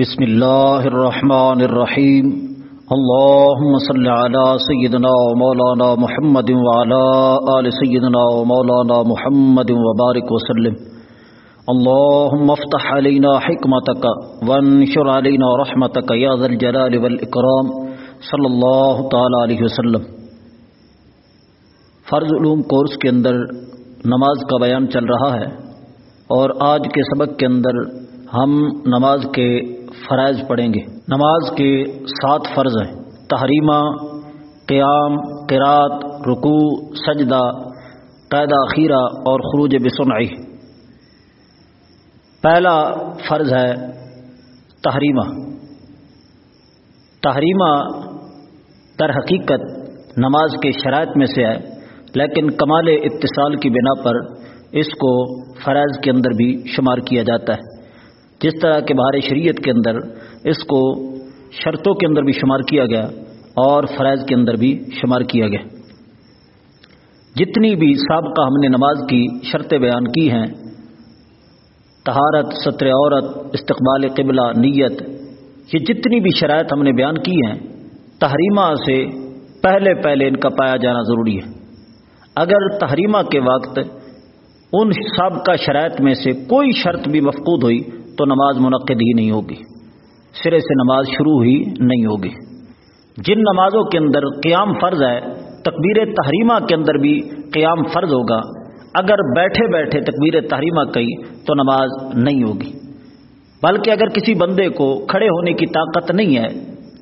بسم الله الرحمن الرحيم اللهم صل على سيدنا ومولانا محمد وعلى آل سيدنا ومولانا محمد وبارك وسلم اللهم افتح علينا حكمتك وانشر علينا رحمتك يا ذا الجلال والإكرام صلی اللہ تعالی علیہ وسلم۔ فرض علوم کورس کے اندر نماز کا بیان چل رہا ہے اور آج کے سبق کے اندر ہم نماز کے فرائض پڑھیں گے۔ نماز کے سات فرض ہیں۔ تحریمہ، قیام قرات رکوع، سجدہ قیدہ اخیرہ اور خروج بسنعی پہلا فرض ہے تحریمہ۔ تحریمہ در حقیقت نماز کے شرائط میں سے ہے، لیکن کمال اتصال کی بنا پر اس کو فرائض کے اندر بھی شمار کیا جاتا ہے۔ جس طرح کے بہار شریعت کے اندر اس کو شرطوں کے اندر بھی شمار کیا گیا اور فرائض کے اندر بھی شمار کیا گیا۔ جتنی بھی سابقہ ہم نے نماز کی شرطیں بیان کی ہیں تہارت سطر عورت، استقبال قبلہ، نیت، یہ جتنی بھی شرائط ہم نے بیان کی ہیں، تحریمہ سے پہلے پہلے ان کا پایا جانا ضروری ہے۔ اگر تحریمہ کے وقت ان سابقہ شرائط میں سے کوئی شرط بھی مفقود ہوئی تو نماز منعقد ہی نہیں ہوگی۔ سرے سے نماز شروع ہی نہیں ہوگی۔ جن نمازوں کے اندر قیام فرض ہے، تکبیر تحریمہ کے اندر بھی قیام فرض ہوگا۔ اگر بیٹھے بیٹھے تکبیر تحریمہ کہی تو نماز نہیں ہوگی۔ بلکہ اگر کسی بندے کو کھڑے ہونے کی طاقت نہیں ہے،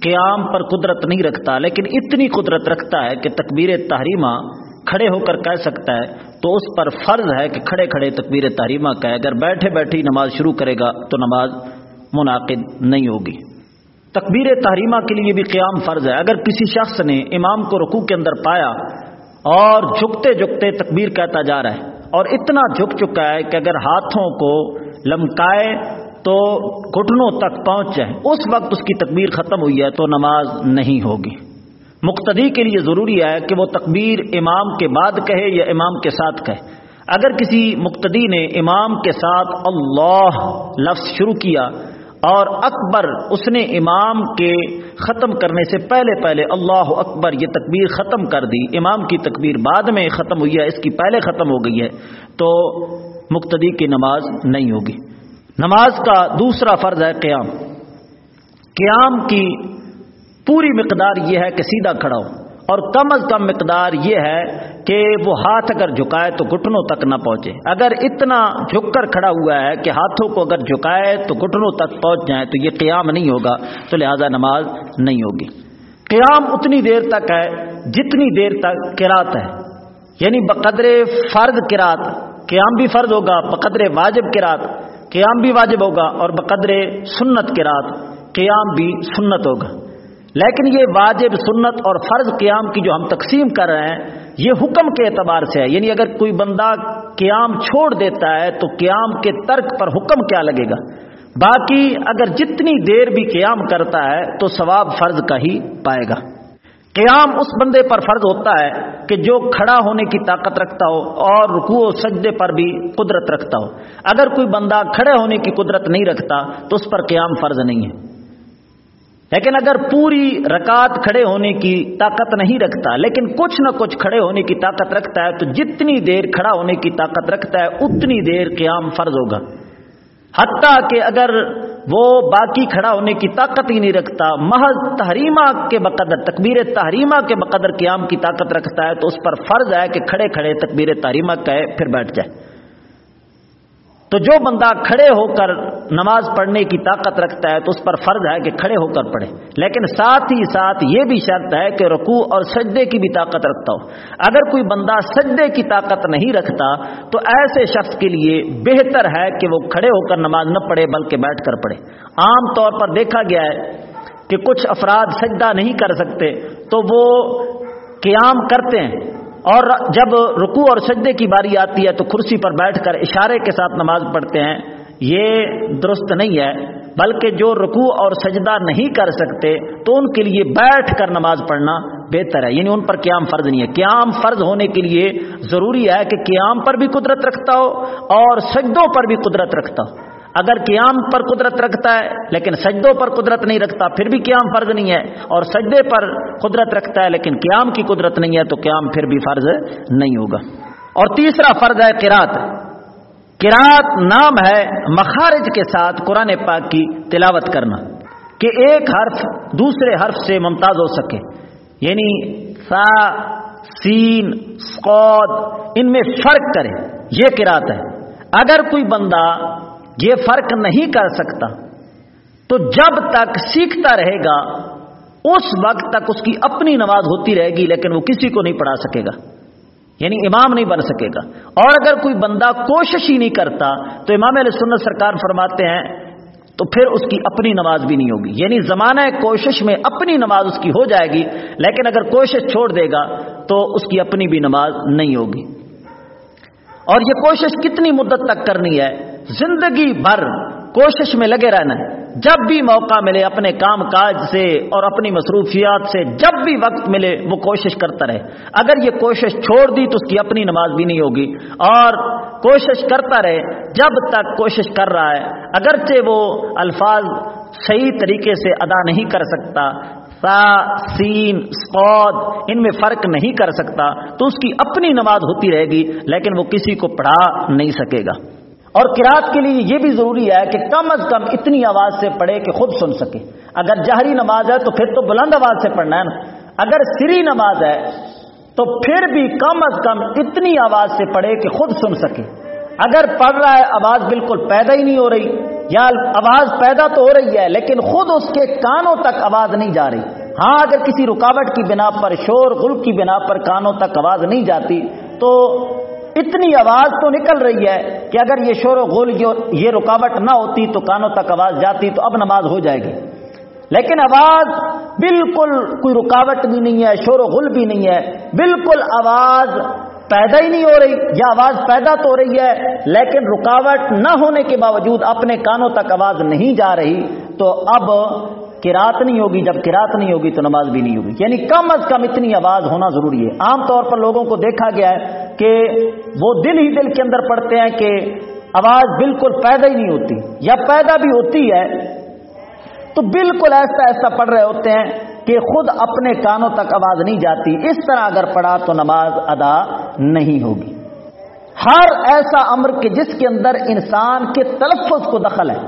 قیام پر قدرت نہیں رکھتا، لیکن اتنی قدرت رکھتا ہے کہ تکبیر تحریمہ کھڑے ہو کر کہہ سکتا ہے، تو اس پر فرض ہے کہ کھڑے کھڑے تکبیر تحریمہ کہے اگر بیٹھے بیٹھے نماز شروع کرے گا، تو نماز منعقد نہیں ہوگی۔ تکبیر تحریمہ کے لیے بھی قیام فرض ہے۔ اگر کسی شخص نے امام کو رکوع کے اندر پایا اور جھکتے جھکتے تکبیر کہتا جا رہا ہے اور اتنا جھک چکا ہے کہ اگر ہاتھوں کو لمکائے تو گھٹنوں تک پہنچ جائے، اس وقت اس کی تکبیر ختم ہوئی ہے تو نماز نہیں ہوگی۔ مقتدی کے لیے ضروری ہے کہ وہ تکبیر امام کے بعد کہے یا امام کے ساتھ کہے۔ اگر کسی مقتدی نے امام کے ساتھ اللہ لفظ شروع کیا اور اکبر اس نے امام کے ختم کرنے سے پہلے پہلے اللہ اکبر یہ تکبیر ختم کر دی، امام کی تکبیر بعد میں ختم ہوئی ہے، اس کی پہلے ختم ہو گئی ہے، تو مقتدی کی نماز نہیں ہوگی۔ نماز کا دوسرا فرض ہے قیام۔ قیام کی پوری مقدار یہ ہے کہ سیدھا کھڑا ہو اور کم از کم مقدار یہ ہے کہ وہ ہاتھ اگر جھکائے تو گھٹنوں تک نہ پہنچے۔ اگر اتنا جھک کر کھڑا ہوا ہے کہ ہاتھوں کو اگر جھکائے تو گھٹنوں تک پہنچ جائیں تو یہ قیام نہیں ہوگا، تو لہذا نماز نہیں ہوگی۔ قیام اتنی دیر تک ہے جتنی دیر تک کراط ہے۔ یعنی بقدر فرض کراط قیام بھی فرض ہوگا، بقدر واجب کراط قیام بھی واجب ہوگا اور بقدر سنت کراط قیام بھی سنت ہوگا۔ لیکن یہ واجب سنت اور فرض قیام کی جو ہم تقسیم کر رہے ہیں، یہ حکم کے اعتبار سے ہے۔ یعنی اگر کوئی بندہ قیام چھوڑ دیتا ہے، تو قیام کے ترک پر حکم کیا لگے گا؟ باقی اگر جتنی دیر بھی قیام کرتا ہے، تو ثواب فرض کا ہی پائے گا۔ قیام اس بندے پر فرض ہوتا ہے کہ جو کھڑا ہونے کی طاقت رکھتا ہو اور رکوع و سجدے پر بھی قدرت رکھتا ہو۔ اگر کوئی بندہ کھڑے ہونے کی قدرت نہیں رکھتا، تو اس پر قیام فرض نہیں ہے۔ لیکن اگر پوری رکعت کھڑے ہونے کی طاقت نہیں رکھتا، لیکن کچھ نہ کچھ کھڑے ہونے کی طاقت رکھتا ہے، تو جتنی دیر کھڑا ہونے کی طاقت رکھتا ہے، اتنی دیر قیام فرض ہوگا۔ حتیٰ کہ اگر وہ باقی کھڑا ہونے کی طاقت ہی نہیں رکھتا، محض تحریمہ کے بقدر، تکبیر تحریمہ کے بقدر قیام کی طاقت رکھتا ہے، تو اس پر فرض ہے کہ کھڑے کھڑے تکبیر تحریمہ کہے، پھر بیٹھ جائے۔ تو جو بندہ کھڑے ہو کر نماز پڑھنے کی طاقت رکھتا ہے تو اس پر فرض ہے کہ کھڑے ہو کر پڑھے۔ لیکن ساتھ ہی ساتھ یہ بھی شرط ہے کہ رکوع اور سجدے کی بھی طاقت رکھتا ہو۔ اگر کوئی بندہ سجدے کی طاقت نہیں رکھتا تو ایسے شخص کے لیے بہتر ہے کہ وہ کھڑے ہو کر نماز نہ پڑھے بلکہ بیٹھ کر پڑھے۔ عام طور پر دیکھا گیا ہے کہ کچھ افراد سجدہ نہیں کر سکتے تو وہ قیام کرتے ہیں۔ اور جب رکوع اور سجدے کی باری آتی ہے تو کرسی پر بیٹھ کر اشارے کے ساتھ نماز پڑھتے ہیں، یہ درست نہیں ہے، بلکہ جو رکوع اور سجدہ نہیں کر سکتے تو ان کے لیے بیٹھ کر نماز پڑھنا بہتر ہے۔ یعنی ان پر قیام فرض نہیں ہے۔ قیام فرض ہونے کے لیے ضروری ہے کہ قیام پر بھی قدرت رکھتا ہو اور سجدوں پر بھی قدرت رکھتا ہو۔ اگر قیام پر قدرت رکھتا ہے، لیکن سجدوں پر قدرت نہیں رکھتا، پھر بھی قیام فرض نہیں ہے، اور سجدے پر قدرت رکھتا ہے، لیکن قیام کی قدرت نہیں ہے، تو قیام پھر بھی فرض نہیں ہوگا۔ اور تیسرا فرض ہے قرات قرات نام ہے مخارج کے ساتھ قرآن پاک کی تلاوت کرنا، کہ ایک حرف دوسرے حرف سے ممتاز ہو سکے۔ یعنی سا، سین سقود ان میں فرق کرے، یہ قرات ہے۔ اگر کوئی بندہ یہ فرق نہیں کر سکتا۔ تو جب تک سیکھتا رہے گا، اس وقت تک اس کی اپنی نماز ہوتی رہے گی، لیکن وہ کسی کو نہیں پڑھا سکے گا۔ یعنی امام نہیں بن سکے گا۔ اور اگر کوئی بندہ کوشش ہی نہیں کرتا، تو امام علیہ سنت سرکار فرماتے ہیں، تو پھر اس کی اپنی نماز بھی نہیں ہوگی۔ یعنی زمانہ کوشش میں اپنی نماز اس کی ہو جائے گی، لیکن اگر کوشش چھوڑ دے گا، تو اس کی اپنی بھی نماز نہیں ہوگی۔ اور یہ کوشش کتنی مدت تک کرنی ہے؟ زندگی بھر کوشش میں لگے رہنا ہے۔ جب بھی موقع ملے اپنے کام کاج سے اور اپنی مصروفیات سے، جب بھی وقت ملے وہ کوشش کرتا رہے۔ اگر یہ کوشش چھوڑ دی تو اس کی اپنی نماز بھی نہیں ہوگی۔ اور کوشش کرتا رہے، جب تک کوشش کر رہا ہے، اگرچہ وہ الفاظ صحیح طریقے سے ادا نہیں کر سکتا، سا، سین سعود ان میں فرق نہیں کر سکتا، تو اس کی اپنی نماز ہوتی رہے گی، لیکن وہ کسی کو پڑھا نہیں سکے گا۔ اور کراط کے لیے یہ بھی ضروری ہے کہ کم از کم اتنی آواز سے پڑھے کہ خود سن سکے۔ اگر جہری نماز ہے تو پھر تو بلند آواز سے پڑھنا ہے نا۔ اگر سری نماز ہے تو پھر بھی کم از کم اتنی آواز سے پڑھے کہ خود سن سکے۔ اگر پڑھ رہا ہے آواز بالکل پیدا ہی نہیں ہو رہی، یا آواز پیدا تو ہو رہی ہے لیکن خود اس کے کانوں تک آواز نہیں جا رہی۔ ہاں اگر کسی رکاوٹ کی بنا پر، شور غلط کی بنا پر کانوں تک آواز نہیں جاتی تو اتنی آواز تو نکل رہی ہے کہ اگر یہ شور و غول یہ رکاوٹ نہ ہوتی تو کانوں تک آواز جاتی تو اب نماز ہو جائے گی۔ لیکن آواز بالکل کوئی رکاوٹ بھی نہیں ہے، شور و غل بھی نہیں ہے۔ بالکل آواز پیدا ہی نہیں ہو رہی، یا آواز پیدا تو ہو رہی ہے، لیکن رکاوٹ نہ ہونے کے باوجود اپنے کانوں تک آواز نہیں جا رہی تو اب کراط نہیں ہوگی۔ جب کراط نہیں ہوگی تو نماز بھی نہیں ہوگی۔ یعنی کم از کم اتنی آواز ہونا ضروری ہے۔ عام طور پر لوگوں کو دیکھا گیا ہے کہ وہ دل ہی دل کے اندر پڑھتے ہیں کہ آواز بالکل پیدا ہی نہیں ہوتی یا پیدا بھی ہوتی ہے، تو بالکل ایسا ایسا پڑھ رہے ہوتے ہیں کہ خود اپنے کانوں تک آواز نہیں جاتی۔ اس طرح اگر پڑھا تو نماز ادا نہیں ہوگی۔ ہر ایسا امر کہ جس کے اندر انسان کے تلفظ کو دخل ہے،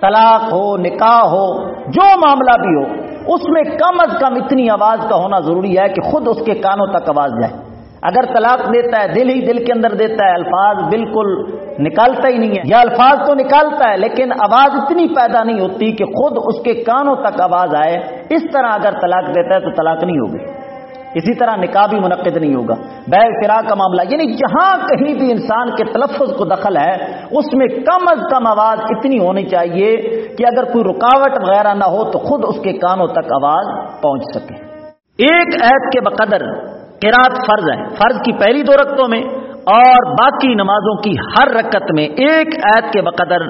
طلاق ہو، نکاح ہو، جو معاملہ بھی ہو، اس میں کم از کم اتنی آواز کا ہونا ضروری ہے کہ خود اس کے کانوں تک آواز جائے۔ اگر طلاق دیتا ہے، دل ہی دل کے اندر دیتا ہے، الفاظ بالکل نکالتا ہی نہیں ہے۔ یا الفاظ تو نکالتا ہے، لیکن آواز اتنی پیدا نہیں ہوتی کہ خود اس کے کانوں تک آواز آئے۔ اس طرح اگر طلاق دیتا ہے تو طلاق نہیں ہوگی۔ اسی طرح نکاح بھی منعقد نہیں ہوگا۔ بے فرا کا معاملہ یعنی جہاں کہیں بھی انسان کے تلفظ کو دخل ہے، اس میں کم از کم آواز اتنی ہونی چاہیے کہ اگر کوئی رکاوٹ وغیرہ نہ ہو تو خود اس کے کانوں تک آواز پہنچ سکے۔ ایک عید کے بقدر قرات فرض ہے۔ فرض کی پہلی دو رقطوں میں اور باقی نمازوں کی ہر رکت میں ایک عید کے بقدر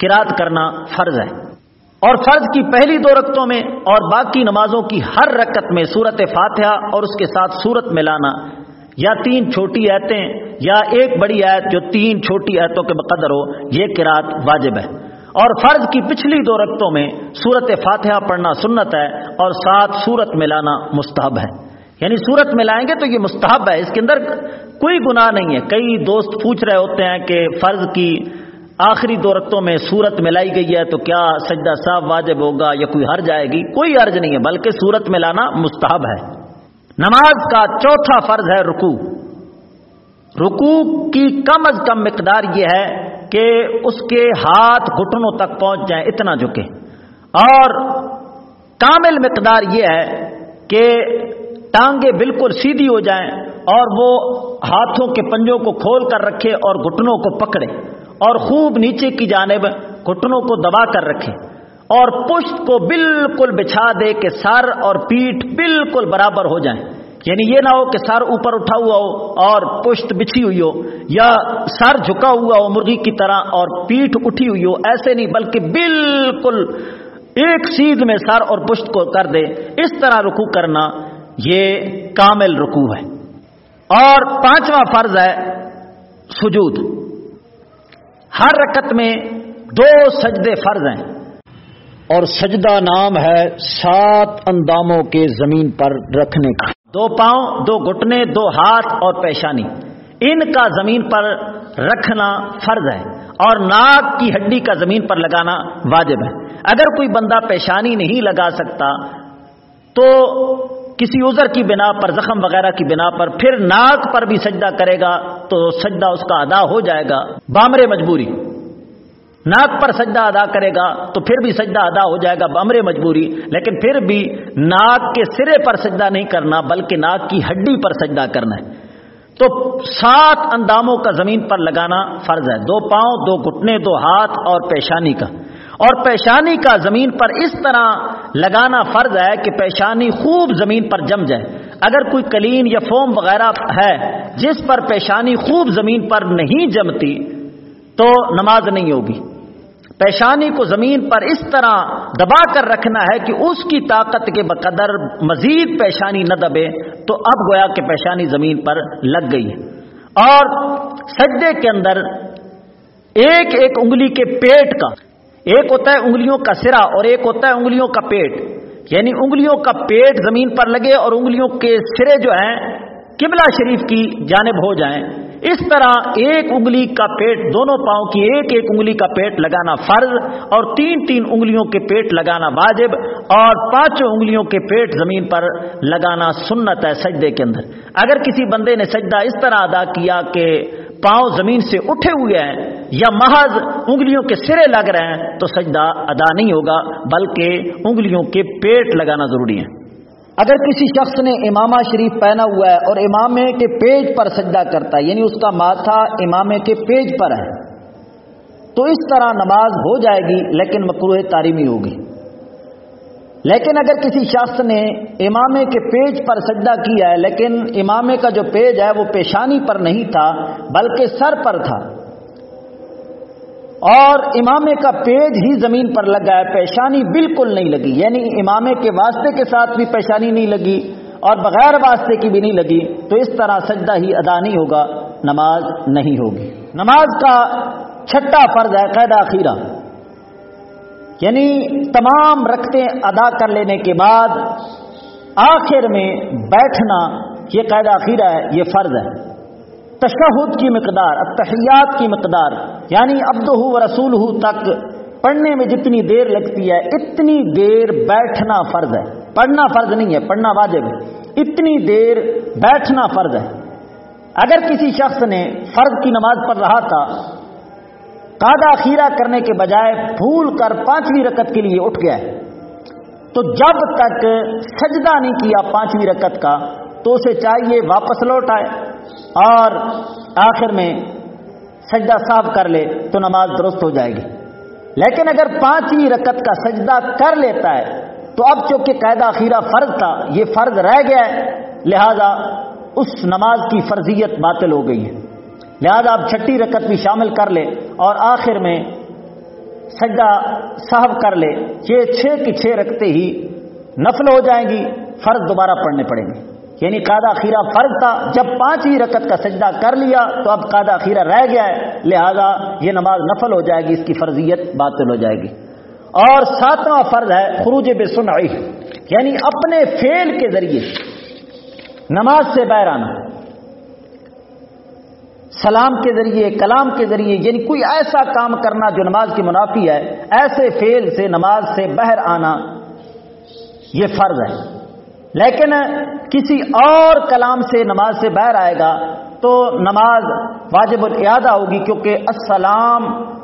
قرات کرنا فرض ہے۔ اور فرض کی پہلی دو رقطوں میں اور باقی نمازوں کی ہر رکت میں صورت فاتحہ اور اس کے ساتھ صورت میں لانا یا تین چھوٹی ایتیں یا ایک بڑی ایت جو تین چھوٹی ایتوں کے بقدر ہو، یہ کراط واجب ہے۔ اور فرض کی پچھلی دو رقطوں میں صورت فاتحہ پڑھنا سنت ہے اور ساتھ صورت میں لانا مستحب ہے۔ یعنی صورت میں لائیں گے تو یہ مستحب ہے، اس کے اندر کوئی گناہ نہیں ہے۔ کئی دوست پوچھ رہے ہوتے ہیں کہ فرض کی آخری دو رقطوں میں سورت ملائی گئی ہے تو کیا سجدہ صاحب واجب ہوگا یا کوئی ہر جائے گی؟ کوئی حرج نہیں ہے، بلکہ سورت ملانا مستحب ہے۔ نماز کا چوتھا فرض ہے رکو رکو کی کم از کم مقدار یہ ہے کہ اس کے ہاتھ گھٹنوں تک پہنچ جائیں، اتنا جھکے اور کامل مقدار یہ ہے کہ ٹانگیں بالکل سیدھی ہو جائیں اور وہ ہاتھوں کے پنجوں کو کھول کر رکھے اور گھٹنوں کو پکڑے اور خوب نیچے کی جانب گھٹنوں کو دبا کر رکھے اور پشت کو بالکل بچھا دے کہ سر اور پیٹھ بالکل برابر ہو جائیں۔ یعنی یہ نہ ہو کہ سر اوپر اٹھا ہوا ہو اور پشت بچھی ہوئی ہو یا سر جھکا ہوا ہو مرغی کی طرح اور پیٹھ اٹھی ہوئی ہو، ایسے نہیں، بلکہ بالکل ایک سیدھ میں سر اور پشت کو کر دے۔ اس طرح رکو کرنا یہ کامل رکو ہے۔ اور پانچواں فرض ہے سجود۔ ہر رکت میں دو سجدے فرض ہیں۔ اور سجدہ نام ہے سات انداموں کے زمین پر رکھنے کا۔ دو پاؤں، دو گھٹنے، دو ہاتھ اور پیشانی۔ ان کا زمین پر رکھنا فرض ہے۔ اور ناک کی ہڈی کا زمین پر لگانا واجب ہے۔ اگر کوئی بندہ پیشانی نہیں لگا سکتا تو کسی عذر کی بنا پر، زخم وغیرہ کی بنا پر پھر ناک پر بھی سجدہ کرے گا تو سجدہ اس کا ادا ہو جائے گا۔ بامرے مجبوری۔ ناک پر سجدہ ادا کرے گا تو پھر بھی سجدہ ادا ہو جائے گا بمرے مجبوری۔ لیکن پھر بھی ناک کے سرے پر سجدہ نہیں کرنا، بلکہ ناک کی ہڈی پر سجدہ کرنا ہے۔ تو سات انداموں کا زمین پر لگانا فرض ہے۔ دو پاؤں، دو گھٹنے، دو ہاتھ اور پیشانی کا۔ اور پیشانی کا زمین پر اس طرح لگانا فرض ہے کہ پیشانی خوب زمین پر جم جائے۔ اگر کوئی کلین یا فوم وغیرہ ہے جس پر پیشانی خوب زمین پر نہیں جمتی، تو نماز نہیں ہوگی۔ پیشانی کو زمین پر اس طرح دبا کر رکھنا ہے کہ اس کی طاقت کے بقدر مزید پیشانی نہ دبے، تو اب گویا کہ پیشانی زمین پر لگ گئی۔ اور سجدے کے اندر ایک ایک انگلی کے پیٹ کا ایک ہوتا ہے انگلیوں کا سرا اور ایک ہوتا ہے انگلیوں کا پیٹ۔ یعنی انگلیوں کا پیٹ زمین پر لگے اور انگلیوں کے سرے جو ہیں، قبلہ شریف کی جانب ہو جائیں۔ اس طرح ایک انگلی کا پیٹ، دونوں پاؤں کی ایک ایک انگلی کا پیٹ لگانا فرض اور تین تین انگلیوں کے پیٹ لگانا واجب اور پانچوں انگلیوں کے پیٹ زمین پر لگانا سنت ہے سجدے کے اندر۔ اگر کسی بندے نے سجدہ اس طرح ادا کیا کہ پاؤں زمین سے اٹھے ہوئے ہیں یا محض انگلیوں کے سرے لگ رہے ہیں، تو سجدہ ادا نہیں ہوگا، بلکہ انگلیوں کے پیٹ لگانا ضروری ہے۔ اگر کسی شخص نے امامہ شریف پہنا ہوا ہے اور امامے کے پیج پر سجدہ کرتا ہے یعنی اس کا ماتھا امامے کے پیج پر ہے، تو اس طرح نماز ہو جائے گی، لیکن مکروح تعلیمی ہوگی۔ لیکن اگر کسی شخص نے امامے کے پیج پر سجدہ کیا ہے، لیکن امامے کا جو پیج ہے، وہ پیشانی پر نہیں تھا، بلکہ سر پر تھا۔ اور امامے کا پیج ہی زمین پر لگا ہے، پیشانی بالکل نہیں لگی۔ یعنی امامے کے واسطے کے ساتھ بھی پیشانی نہیں لگی اور بغیر واسطے کی بھی نہیں لگی، تو اس طرح سجدہ ہی ادا نہیں ہوگا، نماز نہیں ہوگی۔ نماز کا چھٹا فرض ہے قید اخیرہ۔ یعنی تمام رکھتے ادا کر لینے کے بعد آخر میں بیٹھنا یہ قید اخیرہ ہے، یہ فرض ہے۔ تشہد کی مقدار اتحیات کی مقدار یعنی ابد ہو رسول ہو تک پڑھنے میں جتنی دیر لگتی ہے، اتنی دیر بیٹھنا فرض ہے۔ پڑھنا فرض نہیں ہے، پڑھنا واجب ہے۔ اتنی دیر بیٹھنا فرض ہے۔ اگر کسی شخص نے فرض کی نماز پڑھ رہا تھا کادا خیرہ کرنے کے بجائے بھول کر پانچویں رکت کے لیے اٹھ گیا ہے تو جب تک سجدہ نہیں کیا پانچویں رکت کا، تو اسے چاہیے واپس لوٹ آئے اور آخر میں سجدہ صاف کر لے تو نماز درست ہو جائے گی۔ لیکن اگر پانچویں رکت کا سجدہ کر لیتا ہے، تو اب چونکہ قاعدہ خیرہ فرض تھا، یہ فرض رہ گیا ہے، لہذا اس نماز کی فرضیت باطل ہو گئی ہے۔ لہذا اب چھٹی رکت بھی شامل کر لے اور آخر میں سجدہ صاحب کر لے یہ چھ کی چھ رکھتے ہی نفل ہو جائیں گی، فرض دوبارہ پڑھنے پڑیں گے۔ یعنی قادہ خیرہ فرض تھا، جب پانچویں رکت کا سجدہ کر لیا تو اب قادہ خیرہ رہ گیا ہے۔ لہذا یہ نماز نفل ہو جائے گی، اس کی فرضیت باطل ہو جائے گی۔ اور ساتواں فرض ہے خروج بے سنعی یعنی اپنے فیل کے ذریعے نماز سے بہر آنا۔ سلام کے ذریعے، کلام کے ذریعے یعنی کوئی ایسا کام کرنا جو نماز کی منافی ہے، ایسے فیل سے نماز سے بہر آنا، یہ فرض ہے۔ لیکن کسی اور کلام سے نماز سے باہر آئے گا تو نماز واجب الادا ہوگی کیونکہ السلام،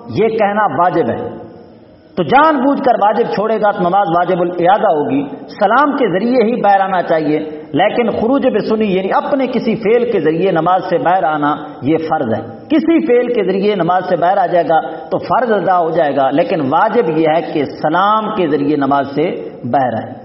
یہ کہنا واجب ہے۔ تو جان بوجھ کر واجب چھوڑے گا تو نماز واجب الادا ہوگی۔ سلام کے ذریعے ہی باہر آنا چاہیے۔ لیکن خروج بے سنی یعنی اپنے کسی فیل کے ذریعے نماز سے باہر آنا یہ فرض ہے۔ کسی فیل کے ذریعے نماز سے باہر آ جائے گا تو فرض ادا ہو جائے گا، لیکن واجب یہ ہے کہ سلام کے ذریعے نماز سے باہر آئے